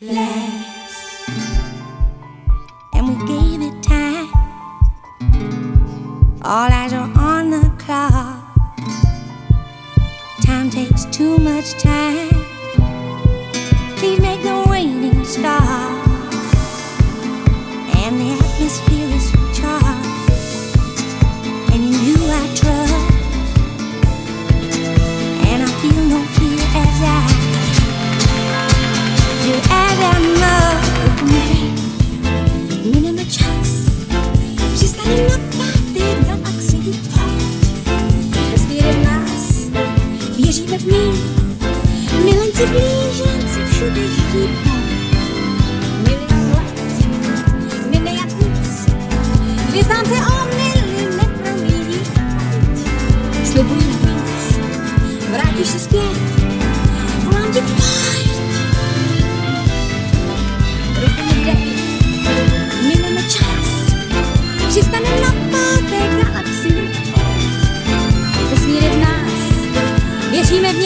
last. And we gave it time. All eyes are on the clock. Time takes too much time. Please make the waiting stop. And the atmosphere Nás, věříme v ní, milenci blíženci všude štípá. Merci.